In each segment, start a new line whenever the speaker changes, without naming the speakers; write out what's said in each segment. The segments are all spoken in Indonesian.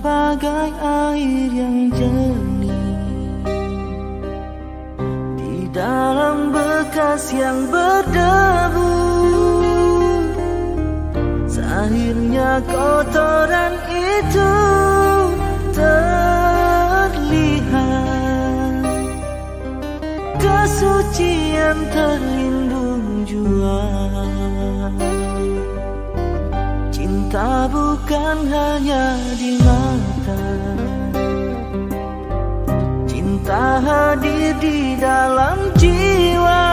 bagai air yang jernih di dalam bekas yang berdebu. Akhirnya kotoran itu terlihat Kesucian terlindung jua Cinta bukan hanya di mata. Cinta hadir di dalam jiwa.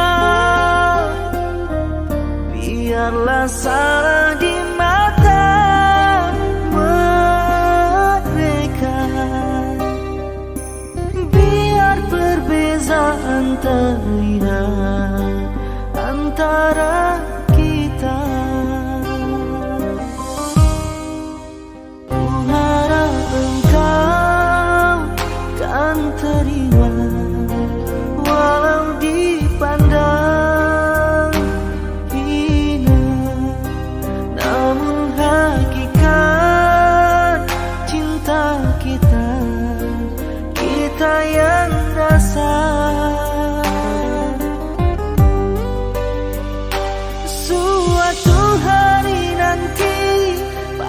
Biarlah salah di terlihat antara Yang rasa?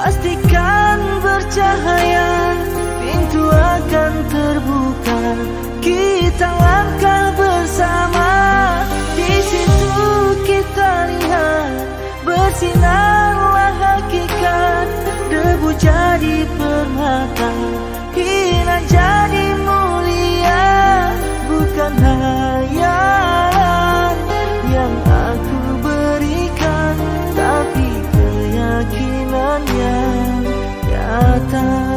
Pastikan bercahaya Pintu akan terbuka Kita langkah nyata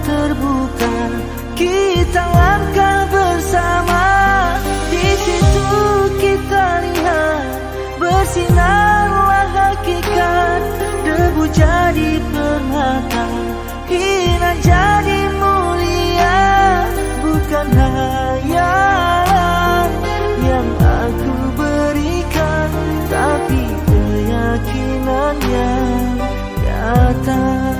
terbuka Kita langkah bersama. Di situ kita lihat Bersinarlah hakikat. Debu jadi permata Hina jadi mulia. Bukan hayalan Yang aku berikan Tapi keyakinannya datang.